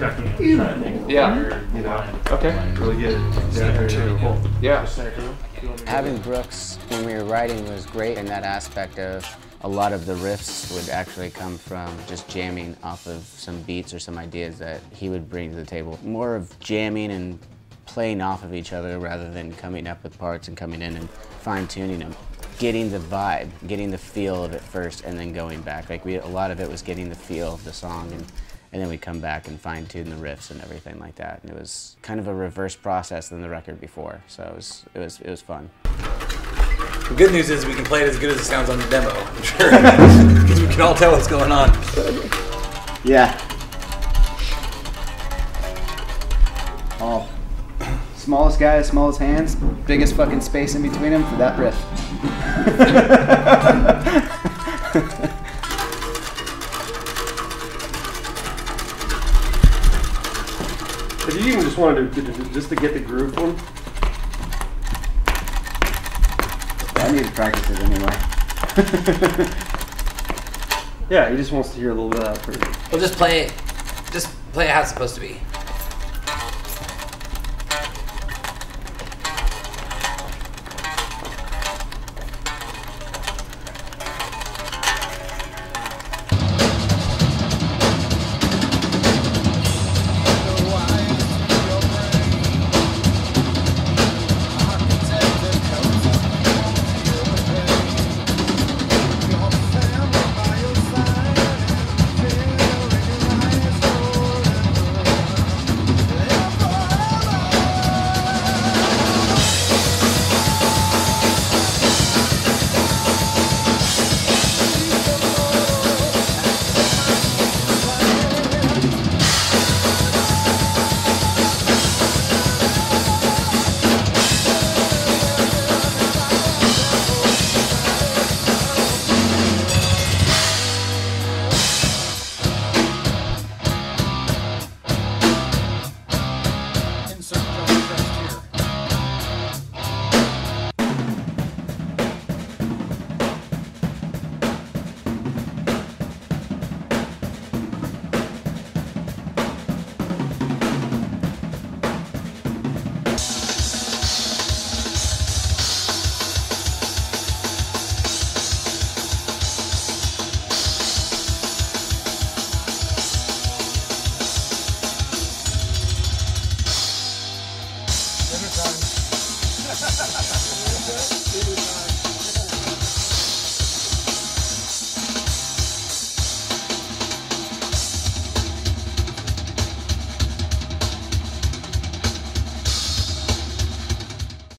definitely try to think. Yeah. You know, Okay. really get it down here. Cool. Yeah. Having Brooks when we were writing was great in that aspect of a lot of the riffs would actually come from just jamming off of some beats or some ideas that he would bring to the table. More of jamming and playing off of each other rather than coming up with parts and coming in and fine tuning them. Getting the vibe, getting the feel of it first, and then going back. Like we, a lot of it was getting the feel of the song, and, and then we come back and fine tune the riffs and everything like that. And it was kind of a reverse process than the record before, so it was, it was, it was fun. The good news is we can play it as good as it sounds on the demo. I'm sure, because we can all tell what's going on. Yeah. All smallest guy, smallest hands, biggest fucking space in between them for that riff. If you even just wanted to, to- just to get the groove one, I need to practice it anyway. yeah, he just wants to hear a little bit of that first. We'll just play it. Just play it how it's supposed to be. done.